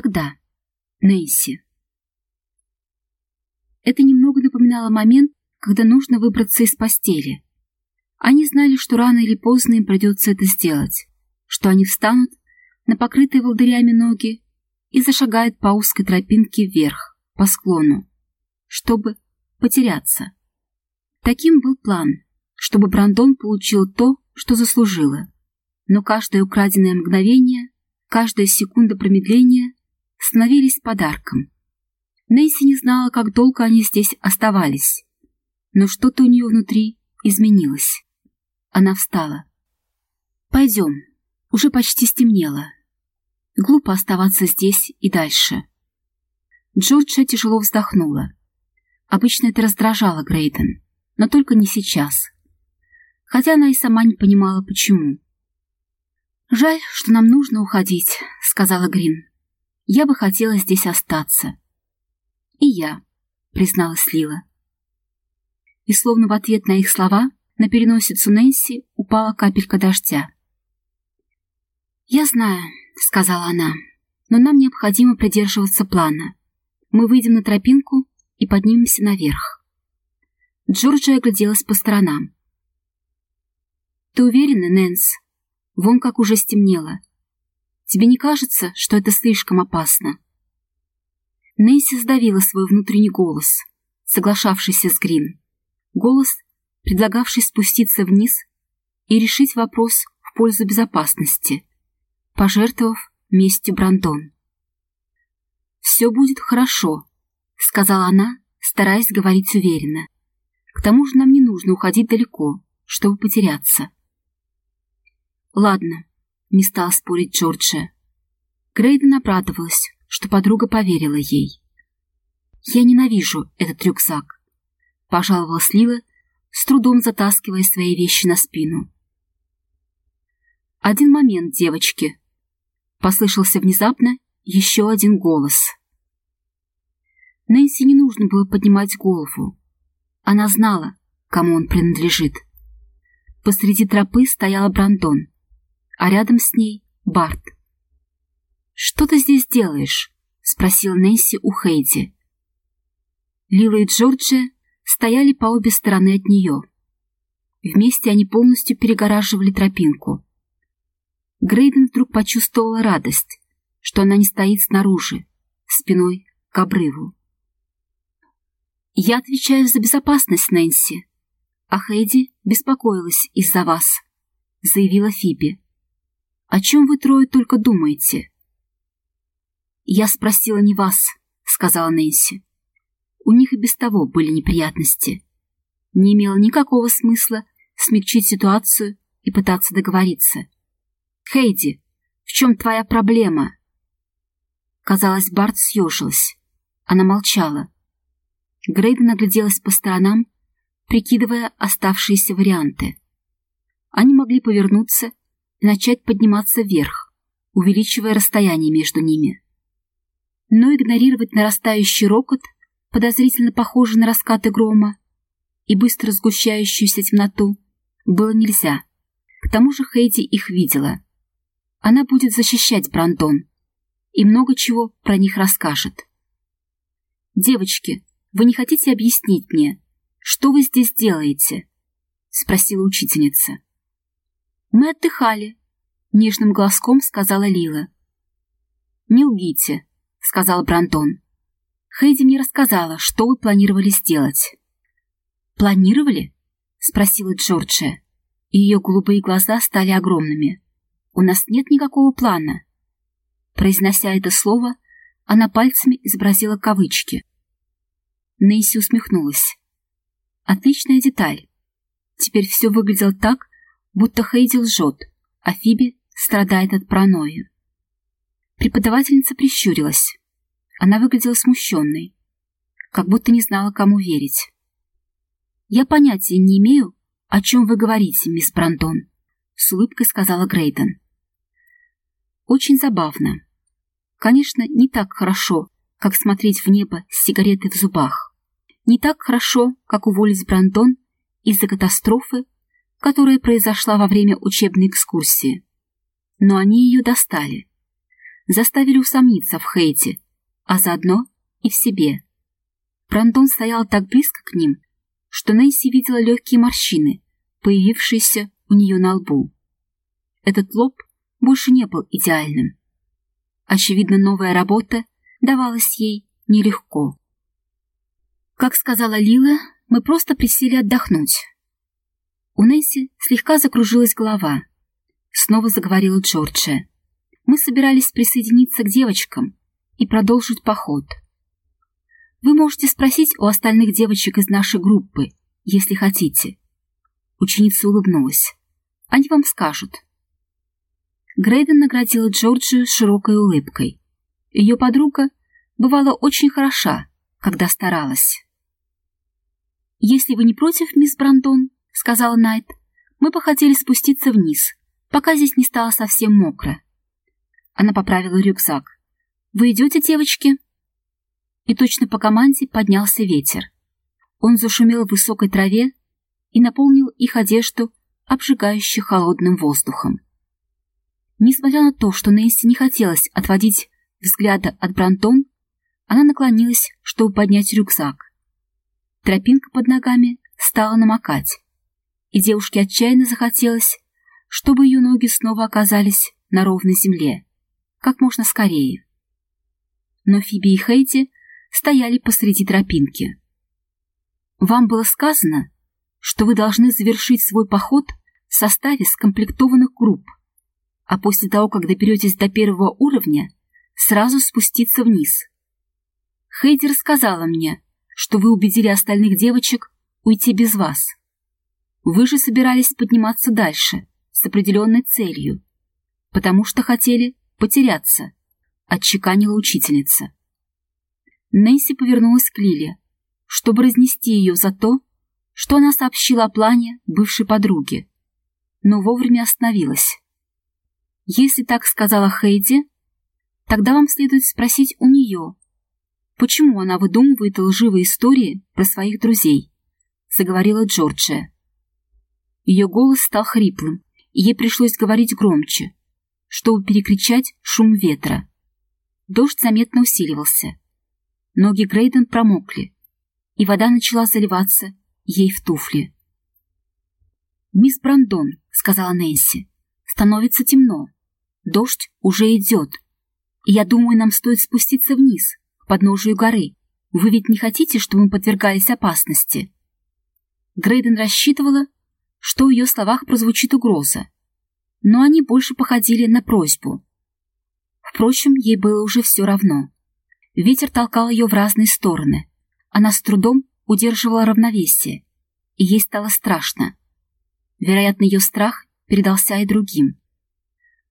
Тогда. Нэнси. Это немного напоминало момент, когда нужно выбраться из постели. Они знали, что рано или поздно им придется это сделать, что они встанут на покрытые волдырями ноги и зашагают по узкой тропинке вверх, по склону, чтобы потеряться. Таким был план, чтобы Брандон получил то, что заслужила. Но каждое украденное мгновение, каждая секунда промедления становились подарком. Нейси не знала, как долго они здесь оставались, но что-то у нее внутри изменилось. Она встала. «Пойдем, уже почти стемнело. Глупо оставаться здесь и дальше». Джорджия тяжело вздохнула. Обычно это раздражало Грейден, но только не сейчас. Хотя она и сама не понимала, почему. «Жаль, что нам нужно уходить», — сказала Грин. «Я бы хотела здесь остаться». «И я», — призналась Лила. И словно в ответ на их слова на переносицу Нэнси упала капелька дождя. «Я знаю», — сказала она, — «но нам необходимо придерживаться плана. Мы выйдем на тропинку и поднимемся наверх». Джорджия огляделась по сторонам. «Ты уверена, Нэнс? Вон как уже стемнело. Тебе не кажется, что это слишком опасно?» Нэнси сдавила свой внутренний голос, соглашавшийся с Грин. Голос, предлагавший спуститься вниз и решить вопрос в пользу безопасности, пожертвовав местью Брандон. «Все будет хорошо», — сказала она, стараясь говорить уверенно. «К тому же нам не нужно уходить далеко, чтобы потеряться». «Ладно», — не стала спорить Джорджия. Грейден обрадовалась, что подруга поверила ей. «Я ненавижу этот рюкзак», — пожаловалась Лила, с трудом затаскивая свои вещи на спину. «Один момент, девочки», — послышался внезапно еще один голос. Нэнси не нужно было поднимать голову. Она знала, кому он принадлежит. Посреди тропы стояла Брандон, а рядом с ней — Барт. «Что ты здесь делаешь?» — спросил Нэнси у Хейди. Лила и Джорджия стояли по обе стороны от нее. Вместе они полностью перегораживали тропинку. Грейден вдруг почувствовала радость, что она не стоит снаружи, спиной к обрыву. «Я отвечаю за безопасность, Нэнси, а Хейди беспокоилась из-за вас», — заявила Фиби. «О чем вы трое только думаете?» «Я спросила не вас», — сказала Нэнси. У них и без того были неприятности. Не имело никакого смысла смягчить ситуацию и пытаться договориться. «Хейди, в чем твоя проблема?» Казалось, Барт съежилась. Она молчала. Грейда нагляделась по сторонам, прикидывая оставшиеся варианты. Они могли повернуться начать подниматься вверх, увеличивая расстояние между ними но игнорировать нарастающий рокот, подозрительно похожий на раскаты грома, и быстро сгущающуюся темноту, было нельзя. К тому же Хейди их видела. Она будет защищать Брандон и много чего про них расскажет. «Девочки, вы не хотите объяснить мне, что вы здесь делаете?» — спросила учительница. «Мы отдыхали», — нежным голоском сказала Лила. «Не лгите», — сказал Брантон. «Хейди мне рассказала, что вы планировали сделать». «Планировали?» — спросила Джорджия. Ее голубые глаза стали огромными. «У нас нет никакого плана». Произнося это слово, она пальцами изобразила кавычки. Нейси усмехнулась. «Отличная деталь. Теперь все выглядело так, будто Хейди лжет, а Фиби страдает от паранойи. Преподавательница прищурилась. Она выглядела смущенной, как будто не знала, кому верить. «Я понятия не имею, о чем вы говорите, мисс Брантон», — с улыбкой сказала Грейден. «Очень забавно. Конечно, не так хорошо, как смотреть в небо с сигаретой в зубах. Не так хорошо, как уволить Брантон из-за катастрофы, которая произошла во время учебной экскурсии. Но они ее достали. заставили усомниться в Хейте, а заодно и в себе. Брандон стоял так близко к ним, что Нэнси видела легкие морщины, появившиеся у нее на лбу. Этот лоб больше не был идеальным. Очевидно, новая работа давалась ей нелегко. Как сказала Лила, мы просто присели отдохнуть. У Нэнси слегка закружилась голова. Снова заговорила Джорджия. Мы собирались присоединиться к девочкам и продолжить поход. Вы можете спросить у остальных девочек из нашей группы, если хотите. Ученица улыбнулась. Они вам скажут. Грейден наградила Джорджию широкой улыбкой. Ее подруга бывала очень хороша, когда старалась. «Если вы не против, мисс Брандон, — сказала Найт, — мы бы хотели спуститься вниз, пока здесь не стало совсем мокро». Она поправила рюкзак. «Вы идете, девочки?» И точно по команде поднялся ветер. Он зашумел в высокой траве и наполнил их одежду обжигающе холодным воздухом. Несмотря на то, что Нэнси не хотелось отводить взгляда от Брантон, она наклонилась, чтобы поднять рюкзак. Тропинка под ногами стала намокать, и девушке отчаянно захотелось, чтобы ее ноги снова оказались на ровной земле, как можно скорее. Но Фиби и Хейти стояли посреди тропинки. «Вам было сказано, что вы должны завершить свой поход в составе скомплектованных групп, а после того, как доберетесь до первого уровня, сразу спуститься вниз. Хейди рассказала мне, что вы убедили остальных девочек уйти без вас. Вы же собирались подниматься дальше, с определенной целью, потому что хотели потеряться, отчеканила учительница. Нэнси повернулась к Лиле, чтобы разнести ее за то, что она сообщила о плане бывшей подруги, но вовремя остановилась. Если так сказала Хейди, тогда вам следует спросить у нее, почему она выдумывает лживые истории про своих друзей, заговорила Джорджия. Ее голос стал хриплым, и ей пришлось говорить громче, чтобы перекричать шум ветра. Дождь заметно усиливался. Ноги Грейден промокли, и вода начала заливаться ей в туфли. «Мисс Брандон», — сказала Нэнси, — «становится темно. Дождь уже идет. И я думаю, нам стоит спуститься вниз, к подножию горы. Вы ведь не хотите, чтобы мы подвергались опасности?» Грейден рассчитывала, что в ее словах прозвучит угроза, но они больше походили на просьбу. Впрочем, ей было уже все равно. Ветер толкал ее в разные стороны. Она с трудом удерживала равновесие, и ей стало страшно. Вероятно, ее страх передался и другим.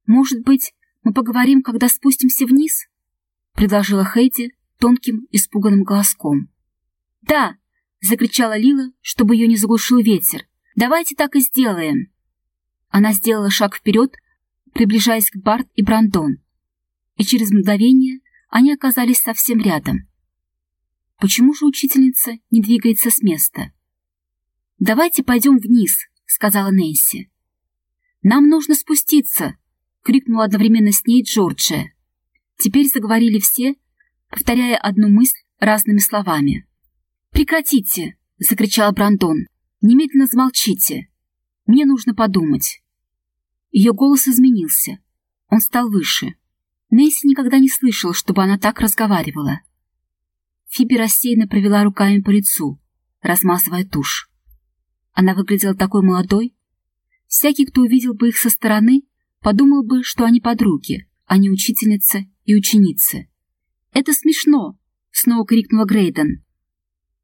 «Может быть, мы поговорим, когда спустимся вниз?» — предложила Хейди тонким, испуганным голоском. «Да!» — закричала Лила, чтобы ее не заглушил ветер. «Давайте так и сделаем!» Она сделала шаг вперед, приближаясь к Барт и Брандон, и через мгновение они оказались совсем рядом. Почему же учительница не двигается с места? «Давайте пойдем вниз», — сказала Нэнси. «Нам нужно спуститься», крикнула одновременно с ней Джорджия. Теперь заговорили все, повторяя одну мысль разными словами. «Прекратите!» — закричал Брандон. «Немедленно замолчите. Мне нужно подумать». Ее голос изменился. Он стал выше. Нейси никогда не слышала, чтобы она так разговаривала. Фиби рассеянно провела руками по лицу, размазывая тушь. Она выглядела такой молодой. Всякий, кто увидел бы их со стороны, подумал бы, что они подруги, а не учительница и ученицы. «Это смешно!» — снова крикнула Грейден.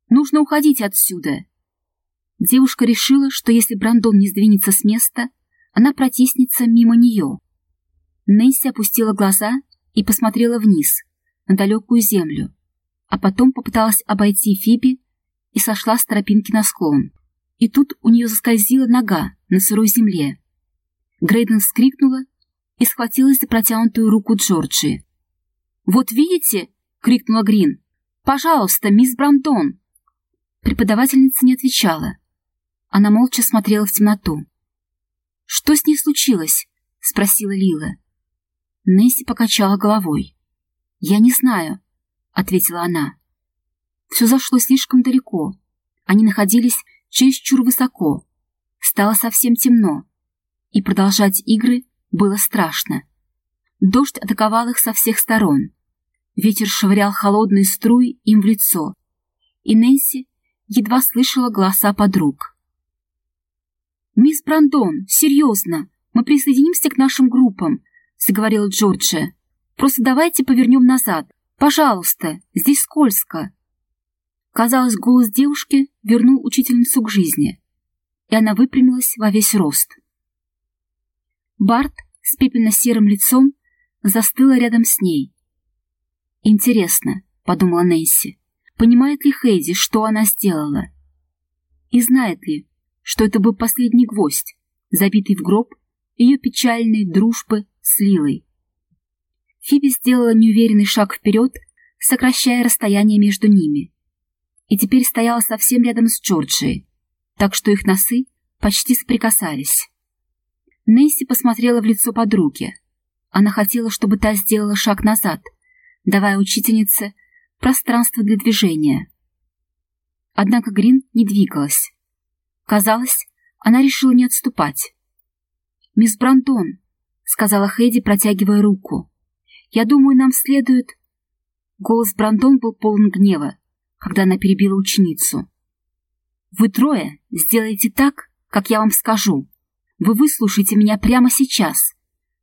«Нужно уходить отсюда!» Девушка решила, что если Брандон не сдвинется с места, она протиснется мимо нее. Нэнси опустила глаза и посмотрела вниз, на далекую землю, а потом попыталась обойти Фиби и сошла с тропинки на склон. И тут у нее заскользила нога на сырой земле. Грейден вскрикнула и схватилась за протянутую руку Джорджи. «Вот видите?» — крикнула Грин. «Пожалуйста, мисс Брантон!» Преподавательница не отвечала. Она молча смотрела в темноту. «Что с ней случилось?» — спросила Лила. Несси покачала головой. «Я не знаю», — ответила она. Все зашло слишком далеко. Они находились чересчур высоко. Стало совсем темно. И продолжать игры было страшно. Дождь атаковал их со всех сторон. Ветер швырял холодные струи им в лицо. И Нэнси едва слышала голоса подруг. «Мисс Брандон, серьезно, мы присоединимся к нашим группам», — заговорила Джорджия. «Просто давайте повернем назад. Пожалуйста, здесь скользко». Казалось, голос девушки вернул учительницу к жизни, и она выпрямилась во весь рост. Барт с пепельно-серым лицом застыла рядом с ней. «Интересно», — подумала Нэнси, — «понимает ли Хейди, что она сделала? И знает ли, что это был последний гвоздь, забитый в гроб ее печальной дружбы с Лилой?» Фиби сделала неуверенный шаг вперед, сокращая расстояние между ними и теперь стояла совсем рядом с Джорджией, так что их носы почти соприкасались. Несси посмотрела в лицо подруги. Она хотела, чтобы та сделала шаг назад, давая учительнице пространство для движения. Однако Грин не двигалась. Казалось, она решила не отступать. «Мисс Брантон», — сказала Хэдди, протягивая руку, — «я думаю, нам следует...» Голос Брантон был полон гнева когда она перебила ученицу. «Вы трое сделаете так, как я вам скажу. Вы выслушаете меня прямо сейчас,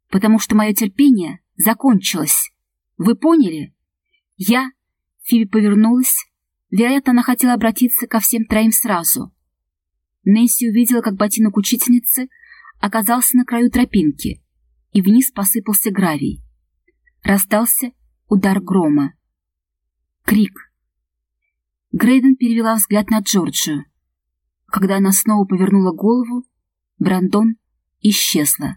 потому что мое терпение закончилось. Вы поняли? Я...» Фиби повернулась. Вероятно, она хотела обратиться ко всем троим сразу. Нэнси увидела, как ботинок учительницы оказался на краю тропинки, и вниз посыпался гравий. Раздался удар грома. Крик — Грейден перевела взгляд на Джорджию. Когда она снова повернула голову, Брандон исчезла.